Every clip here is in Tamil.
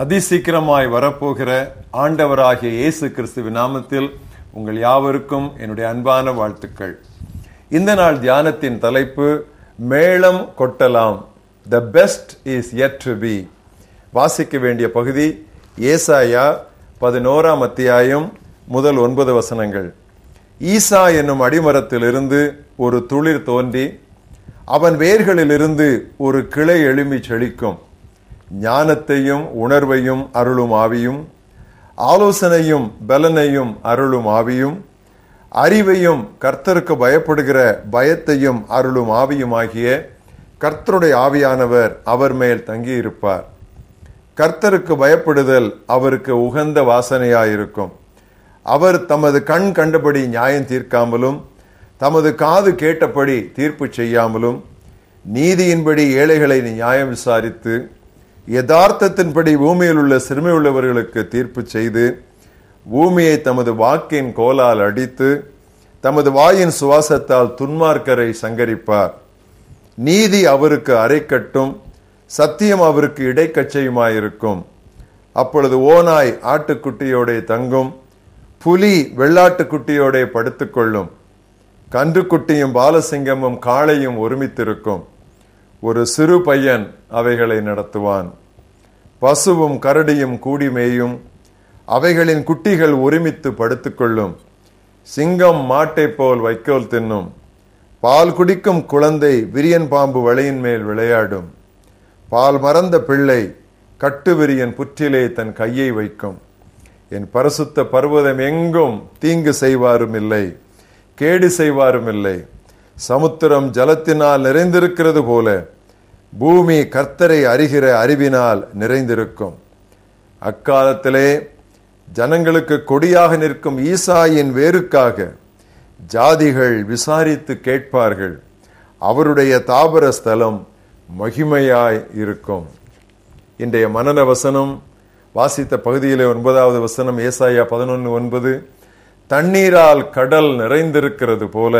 அதிசீக்கிரமாய் வரப்போகிற ஆண்டவராகிய இயேசு கிறிஸ்துவின் நாமத்தில் உங்கள் யாவருக்கும் என்னுடைய அன்பான வாழ்த்துக்கள். இந்த நாள் தியானத்தின் தலைப்பு மேளம் கொட்டலாம். The best is yet to be வாசிக்க வேண்டிய பகுதி ஏசாயா பதினோராம் அத்தியாயம் முதல் ஒன்பது வசனங்கள். ஈசா என்னும் அடிமரத்திலிருந்து ஒரு துளிர் தோன்றி அவன் வேர்களிலிருந்து ஒரு கிளை எழும்பி செழிக்கும் ஞானத்தையும் உணர்வையும் அருளும் ஆவியும் ஆலோசனையும் பலனையும் அருளும் ஆவியும் அறிவையும் கர்த்தருக்கு பயப்படுகிற பயத்தையும் அருளும் ஆவியுமாகிய கர்த்தருடைய ஆவியானவர் அவர் மேல் தங்கியிருப்பார். கர்த்தருக்கு பயப்படுதல் அவருக்கு உகந்த வாசனையாயிருக்கும். அவர் தமது கண் கண்டபடி நியாயம் தீர்க்காமலும் தமது காது கேட்டபடி தீர்ப்பு செய்யாமலும் நீதியின்படி ஏழைகளை நியாயம் விசாரித்து யதார்த்தத்தின்படி பூமியில் உள்ள சிறுமை உள்ளவர்களுக்கு தீர்ப்பு செய்து பூமியை தமது வாக்கின் கோலால் அடித்து தமது வாயின் சுவாசத்தால் துன்மார்க்கரை சங்கரிப்பார். நீதி அவருக்கு அரைக்கட்டும் சத்தியம் அவருக்கு இடைக்கச்சையுமாயிருக்கும் அப்பொழுது ஓனாய் ஆட்டுக்குட்டியோட தங்கும் புலி வெள்ளாட்டுக்குட்டியோட படுத்துக்கொள்ளும். கன்றுக்குட்டியும் பாலசிங்கமும் காளையும் ஒருமித்திருக்கும். ஒரு சிறு பையன் அவைகளை நடத்துவான். பசுவும் கரடியும் கூடி மேயும். அவைகளின் குட்டிகள் ஒருமித்து படுத்துக்கொள்ளும். சிங்கம் மாட்டை போல் வைக்கோல் தின்னும். பால் குடிக்கும் குழந்தை விரியன் பாம்பு வலையின் மேல் விளையாடும். பால் மறந்த பிள்ளை கட்டுவிரியன் புற்றிலே தன் கையை வைக்கும். என் பரிசுத்த பர்வதம் எங்கும் தீங்கு செய்வாரும் இல்லை கேடு செய்வாரும் இல்லை சமுத்திரம் ஜலத்தினால் நிறைந்திருக்கிறது போல பூமி கர்த்தரை அறிகிற அறிவினால் நிறைந்திருக்கும். அக்காலத்திலே ஜனங்களுக்கு கொடியாக நிற்கும் ஈசாயின் வேருக்காக ஜாதிகள் விசாரித்து கேட்பார்கள். அவருடைய தாபர ஸ்தலம் மகிமையாய் இருக்கும். இன்றைய மனன வசனம் வாசித்த பகுதியிலே ஒன்பதாவது வசனம் ஏசாயா பதினொன்று ஒன்பது தண்ணீரால் கடல் நிறைந்திருக்கிறது போல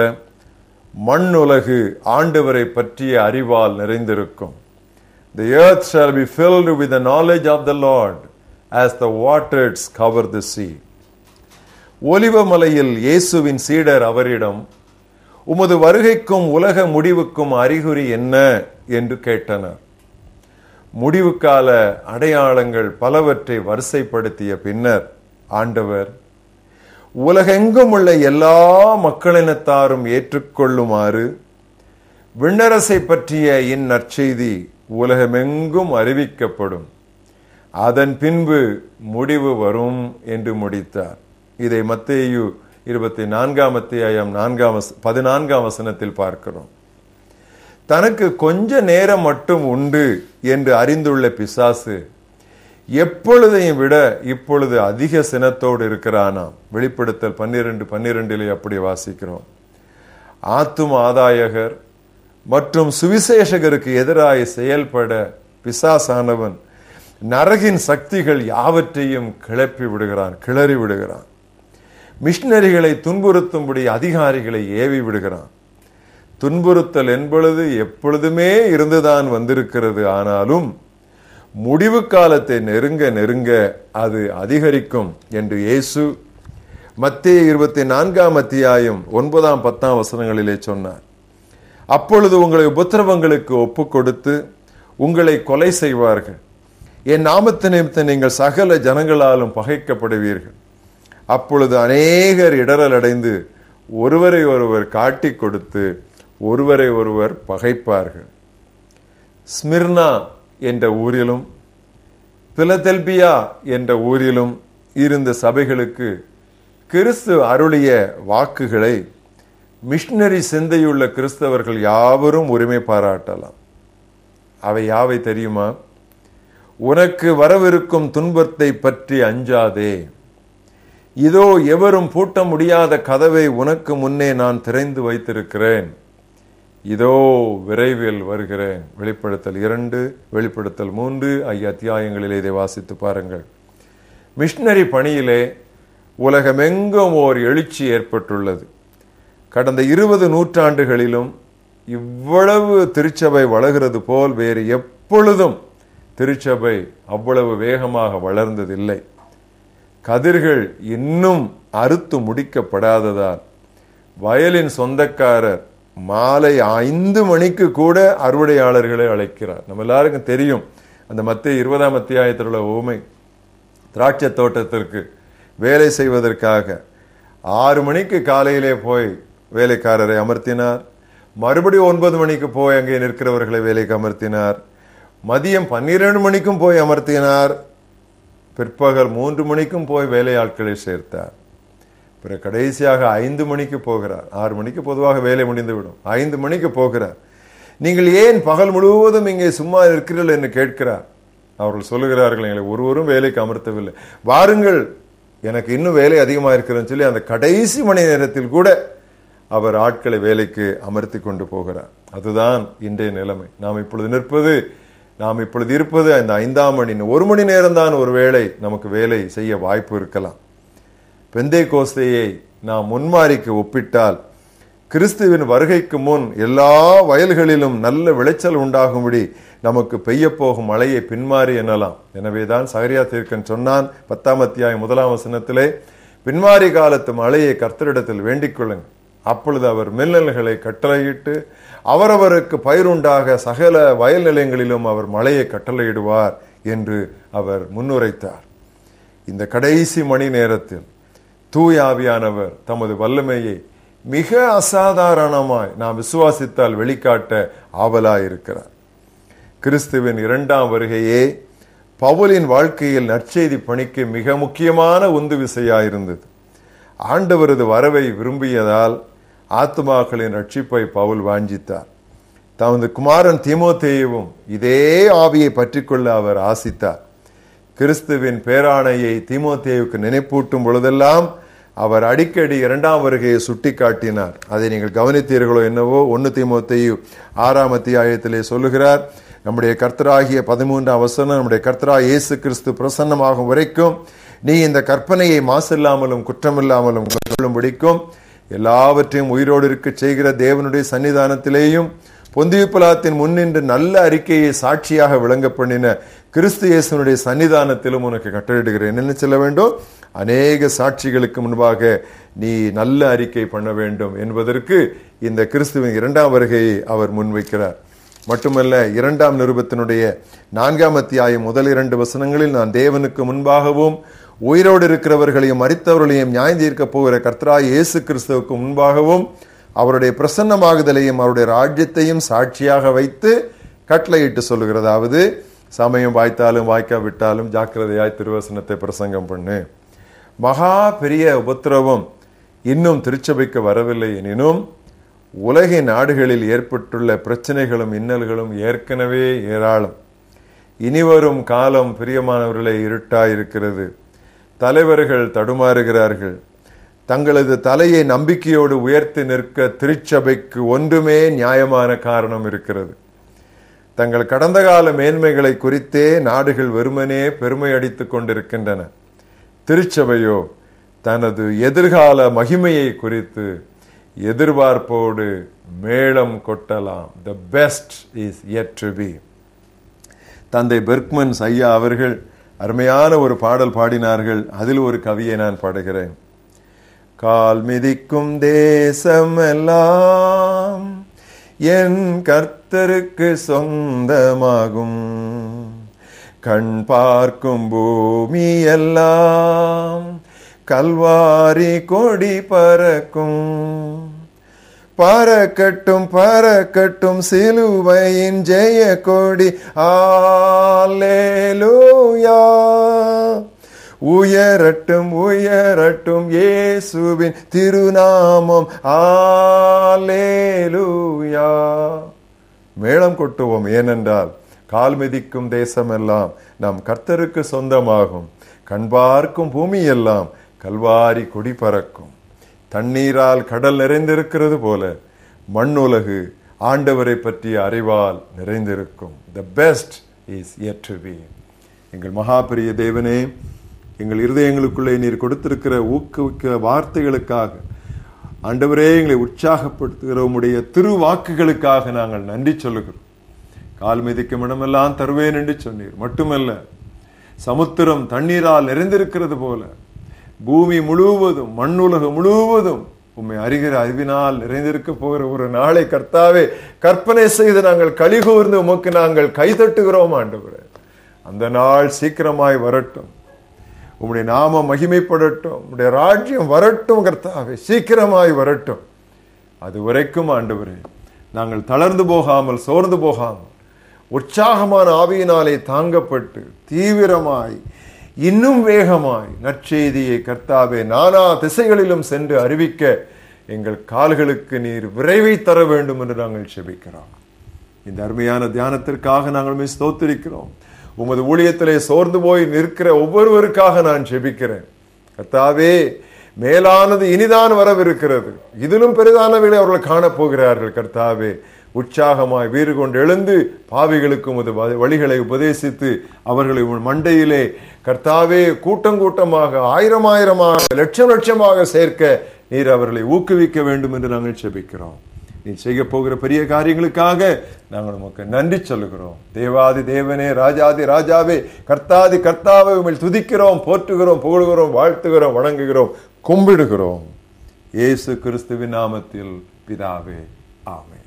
மண் உலகு ஆண்டவரை பற்றிய அறிவால் நிறைந்திருக்கும். The earth shall be filled with the knowledge of the Lord as the waters cover the sea. ஒலிவமலையில் இயேசுவின் சீடர் அவரிடம் உமது வருகைக்கும் உலக முடிவுக்கும் அறிகுறி என்ன? என்று கேட்டனர். முடிவுக்கால அடையாளங்கள் பலவற்றை வரிசைப்படுத்திய பின்னர் ஆண்டவர் உலகெங்கும் உள்ள எல்லா மக்களினத்தாரும் ஏற்றுக்கொள்ளுமாறு விண்ணரசை பற்றிய இந்நற்செய்தி உலகமெங்கும் அறிவிக்கப்படும். அதன் பின்பு முடிவு வரும் என்று முடித்தார். இதை மத்தேயு இருபத்தி நான்காம் அத்தியாயம் நான்காம் பதினான்காம் வசனத்தில் பார்க்கிறோம். தனக்கு கொஞ்ச நேரம் மட்டும் உண்டு என்று அறிந்துள்ள பிசாசு எப்பொழுதையும் விட இப்பொழுது அதிக சினத்தோடு இருக்கிறானாம் வெளிப்படுத்தல் பன்னிரண்டு பன்னிரெண்டிலே அப்படி வாசிக்கிறோம். ஆத்தும் ஆதாயகர் மற்றும் சுவிசேஷகருக்கு எதிராக செயல்பட பிசாசானவன் நரகின் சக்திகள் யாவற்றையும் கிளப்பி விடுகிறான் கிளறி விடுகிறான். மிஷினரிகளை துன்புறுத்தும்படி அதிகாரிகளை ஏவி விடுகிறான். துன்புறுத்தல் என்பொழுது எப்பொழுதுமே இருந்துதான் வந்திருக்கிறது. ஆனாலும் முடிவு காலத்தை நெருங்க நெருங்க அது அதிகரிக்கும் என்று இயேசு மத்திய இருபத்தி நான்காம் அத்தியாயம் ஒன்பதாம் பத்தாம் வசனங்களிலே சொன்னார். அப்பொழுது உங்களை உபத்திரவங்களுக்கு ஒப்பு கொடுத்து உங்களை கொலை செய்வார்கள். என் நாமத்து நிமித்த நீங்கள் சகல ஜனங்களாலும் பகைக்கப்படுவீர்கள். அப்பொழுது அநேகர் இடரல் அடைந்து ஒருவரை ஒருவர் காட்டி கொடுத்து ஒருவரை ஒருவர் பகைப்பார்கள். ஸ்மிர்னா என்ற ஊரிலும் பிலதெல்பியா என்ற ஊரிலும் இருந்த சபைகளுக்கு கிறிஸ்து அருளிய வாக்குகளை மிஷினரி சிந்தையுள்ள கிறிஸ்தவர்கள் யாவரும் உரிமை பாராட்டலாம். அவை யாவை தெரியுமா? உனக்கு வரவிருக்கும் துன்பத்தை பற்றி அஞ்சாதே. இதோ எவரும் பூட்ட முடியாத கதவை உனக்கு முன்னே நான் திறந்து வைத்திருக்கிறேன். இதோ விரைவில் வருகிறேன். வெளிப்படுத்தல் இரண்டு வெளிப்படுத்தல் மூன்று. ஐய அத்தியாயங்களிலே இதை வாசித்து பாருங்கள். மிஷினரி பணியிலே உலகமெங்கும் ஓர் எழுச்சி ஏற்பட்டுள்ளது. கடந்த இருபது நூற்றாண்டுகளிலும் இவ்வளவு திருச்சபை வளர்கிறது போல் வேறு எப்பொழுதும் திருச்சபை அவ்வளவு வேகமாக வளர்ந்ததில்லை. கதிர்கள் இன்னும் அறுத்து முடிக்கப்படாததால் வயலின் சொந்தக்காரர் மாலை ஐந்து மணிக்கு கூட அறுவடையாளர்களை அழைக்கிறார். நம்ம எல்லாருக்கும் தெரியும். அந்த மத்திய இருபதாம் அத்தியாயத்தில் உள்ள ஓமை திராட்சை தோட்டத்திற்கு வேலை செய்வதற்காக ஆறு மணிக்கு காலையிலே போய் வேலைக்காரரை அமர்த்தினார். மறுபடியும் ஒன்பது மணிக்கு போய் அங்கே நிற்கிறவர்களை வேலைக்கு அமர்த்தினார். மதியம் பன்னிரண்டு மணிக்கும் போய் அமர்த்தினார். பிற்பகல் மூன்று மணிக்கும் போய் வேலையாட்களை சேர்த்தார். பிறகு கடைசியாக ஐந்து மணிக்கு போகிறார். ஆறு மணிக்கு பொதுவாக வேலை முடிந்துவிடும். ஐந்து மணிக்கு போகிறார். நீங்கள் ஏன் பகல் முழுவதும் இங்கே சும்மா இருக்கிறீர்கள் என்று கேட்கிறார். அவர்கள் சொல்லுகிறார்கள் எங்களை ஒருவரும் வேலைக்கு அமர்த்தவில்லை. வாருங்கள் எனக்கு இன்னும் வேலை அதிகமாக இருக்கிறதுன்னு சொல்லி அந்த கடைசி மணி நேரத்தில் கூட அவர் ஆட்களை வேலைக்கு அமர்த்தி கொண்டு போகிறார். அதுதான் இன்றைய நிலைமை. நாம் இப்பொழுது நிற்பது நாம் இப்பொழுது இருப்பது அந்த ஐந்தாம் மணி ஒரு மணி நேரம்தான் ஒரு வேலை நமக்கு வேலை செய்ய வாய்ப்பு இருக்கலாம். பெந்தை கோஸ்தையை நாம் முன்மாறிக்கு ஒப்பிட்டால் கிறிஸ்துவின் வருகைக்கு முன் எல்லா வயல்களிலும் நல்ல விளைச்சல் உண்டாகும்படி நமக்கு பெய்ய போகும் மழையை பின்மாறி எனலாம் எனவேதான் சகரியா தீர்க்கன் சொன்னான் பத்தாம் அத்தியாயம் முதலாம் வசனத்திலே பின்மாறி காலத்து மழையை கர்த்தரிடத்தில் வேண்டிக் கொள்ளுங்கள். அப்பொழுது அவர் மின்னல்களை கட்டளையிட்டு அவரவருக்கு பயிருண்டாக சகல வயல் நிலையங்களிலும் அவர் மழையை கட்டளையிடுவார் என்று அவர் முன்னுரைத்தார். இந்த கடைசி மணி நேரத்தில் தூயாவியானவர் தமது வல்லமையை மிக அசாதாரணமாய் நாம் விசுவாசித்தால் வெளிக்காட்ட ஆவலாயிருக்கிறார். கிறிஸ்துவின் இரண்டாம் வருகையே பவுலின் வாழ்க்கையில் நற்செய்தி பணிக்கு மிக முக்கியமான உந்து விசையாயிருந்தது. ஆண்டவரது வரவை விரும்பியதால் ஆத்மாக்களின் ரட்சிப்பை பவுல் வாஞ்சித்தார். தமது குமாரன் தீமோத்தேயவும் இதே ஆவியை பற்றிக்கொள்ள அவர் ஆசித்தார். கிறிஸ்துவின் பேராணையை தீமோத்தேவுக்கு நினைப்பூட்டும் பொழுதெல்லாம் அவர் அடிக்கடி இரண்டாம் வருகையை சுட்டி காட்டினார் அதை நீங்கள் கவனித்தீர்களோ என்னவோ ஒன்று தீமோத்தையு ஆறாம் அத்தியாயத்திலே சொல்லுகிறார் நம்முடைய கர்த்தராகிய பதிமூன்றாம் வசனம் நம்முடைய கர்த்தரா இயேசு கிறிஸ்து பிரசன்னமாகும் வரைக்கும் நீ இந்த கற்பனையை மாசில்லாமலும் குற்றமில்லாமலும் கொள்ளும்படிக்கும் எல்லாவற்றையும் உயிரோடு இருக்க செய்கிற தேவனுடைய சன்னிதானத்திலேயும் பொந்தியுப்பலாத்தின் முன்னின்று நல்ல அறிக்கையை சாட்சியாக விளங்க பண்ணின கிறிஸ்து இயேசுனுடைய சன்னிதானத்திலும் உனக்கு கட்டளிடுகிறேன் என்ன சொல்ல வேண்டும்? அநேக சாட்சிகளுக்கு முன்பாக நீ நல்ல அறிக்கை பண்ண வேண்டும் என்பதற்கு இந்த கிறிஸ்துவின் இரண்டாம் வருகையை அவர் முன்வைக்கிறார். மட்டுமல்ல இரண்டாம் நிருபத்தினுடைய நான்காம் அத்தியாயம் முதல் இரண்டு வசனங்களில் நான் தேவனுக்கு முன்பாகவும் உயிரோடு இருக்கிறவர்களையும் மறித்தவர்களையும் நியாயந்தீர்க்க போகிற கர்த்தராய் இயேசு கிறிஸ்துவுக்கு முன்பாகவும் அவருடைய பிரசன்னமாகுதலையும் அவருடைய ராஜ்யத்தையும் சாட்சியாக வைத்து கட்டளையிட்டு சொல்லுகிறதாவது சமயம் வாய்த்தாலும் வாய்க்காவிட்டாலும் ஜாக்கிரதையாய் திருவசனத்தை பிரசங்கம் பண்ணு. மகா பெரிய உபத்திரவம் இன்னும் திருச்சபைக்கு வரவில்லை எனினும் உலக நாடுகளில் ஏற்பட்டுள்ள பிரச்சனைகளும் இன்னல்களும் ஏற்கனவே ஏராளம். இனிவரும் காலம் பிரியமானவர்களை இருட்டாயிருக்கிறது. தலைவர்கள் தடுமாறுகிறார்கள். தங்களது தலையை நம்பிக்கையோடு உயர்த்தி நிற்க திருச்சபைக்கு ஒன்றுமே நியாயமான காரணம் இருக்கிறது. தங்கள் கடந்த கால மேன்மைகளை குறித்தே நாடுகள் வெறுமனே பெருமை அடித்துக் கொண்டிருக்கின்றன. திருச்சபையோ தனது எதிர்கால மகிமையை குறித்து எதிர்பார்ப்போடு மேளம் கொட்டலாம். The best is yet to be தந்தை பெர்க்மன் ஐயா அவர்கள் அருமையான ஒரு பாடல் பாடினார்கள். அதில் ஒரு கவியை நான் பாடுகிறேன். கால் மிதிக்கும் தேசமெல்லாம் என் கர்த்தருக்கு சொந்தமாகும். கண் பார்க்கும் பூமி எல்லாம் கல்வாரி கொடி பறக்கும். பறக்கட்டும் பறக்கட்டும் சிலுவையின் ஜெய கொடி ஆலேலூயா. உயரட்டும் உயரட்டும் இயேசுவின் திருநாமம். ஆலேலூயா மேளம் கொட்டுவோம். ஏனென்றால் கால் மிதிக்கும் தேசமெல்லாம் நம் கர்த்தருக்கு சொந்தமாகும். கண்பார்க்கும் பூமி எல்லாம் கல்வாரி கொடி பறக்கும். தண்ணீரால் கடல் நிறைந்திருக்கிறது போல மண்ணுலகு ஆண்டவரை பற்றிய அறிவால் நிறைந்திருக்கும். The best is yet to be எங்கள் மகாபிரிய தேவனே எங்கள் இருதயங்களுக்குள்ளே நீர் கொடுத்திருக்கிற ஊக்குவிக்க வார்த்தைகளுக்காக ஆண்டவரே எங்களை உற்சாகப்படுத்துகிற உம்முடைய திருவாக்குகளுக்காக நாங்கள் நன்றி சொல்லுகிறோம். கால் மிதிக்கும் இடமெல்லாம் தருவேன் என்று சொன்னீர். மட்டுமல்ல சமுத்திரம் தண்ணீரால் நிறைந்திருக்கிறது போல பூமி முழுவதும் மண்ணுலகம் முழுவதும் உண்மை அறிகிற அறிவினால் நிறைந்திருக்க போகிற ஒரு நாளை கர்த்தாவே கற்பனை செய்து நாங்கள் கழிகூர்ந்து உமக்கு நாங்கள் கைதட்டுகிறோம் ஆண்டு அந்த நாள் சீக்கிரமாய் வரட்டும். உம்முடைய நாம மகிமைப்படட்டும் உம்முடைய ராஜ்யம் வரட்டும் கர்த்தாவே சீக்கிரமாய் வரட்டும். அது வரைக்கும் ஆண்டவரே நாங்கள் தளர்ந்து போகாமல் சோர்ந்து போகாமல் உற்சாகமான ஆவியினாலே தாங்கப்பட்டு தீவிரமாய் இன்னும் வேகமாய் நற்செய்தியை கர்த்தாவே நானா திசைகளிலும் சென்று அறிவிக்க எங்கள் கால்களுக்கு நீர் விரைவை தர வேண்டும் என்று நாங்கள் செபிக்கிறோம். இந்த அருமையான தியானத்திற்காக நாங்கள் உம்மை ஸ்தோத்திரிக்கிறோம். உமது ஊழியத்திலே சோர்ந்து போய் நிற்கிற ஒவ்வொருவருக்காக நான் செபிக்கிறேன் கத்தாவே மேலானது இனிதான் வரவிருக்கிறது. இதிலும் பெரிதானவைகளை அவர்கள் காணப்போகிறார்கள் கர்த்தாவே. உற்சாகமாய் வீறு கொண்டு எழுந்து பாவிகளுக்கு உமது வ- வழிகளை உபதேசித்து அவர்களை உன் மண்டையிலே கர்த்தாவே கூட்டம் கூட்டமாக ஆயிரம் ஆயிரமாக லட்சம் லட்சமாக சேர்க்க நீர் அவர்களை ஊக்குவிக்க வேண்டும் என்று நாங்கள் செபிக்கிறோம் நீ செய்ய போகிற பெரிய காரியங்களுக்காக நாங்கள் உமக்கு நன்றி சொல்லுகிறோம். தேவாதி தேவனே ராஜாதி ராஜாவே கர்த்தாதி கர்த்தாவை உண்மையில் துதிக்கிறோம் போற்றுகிறோம் புகழுகிறோம் வாழ்த்துகிறோம் வணங்குகிறோம் கும்பிடுகிறோம். இயேசு கிறிஸ்துவின் நாமத்தில் பிதாவே ஆமே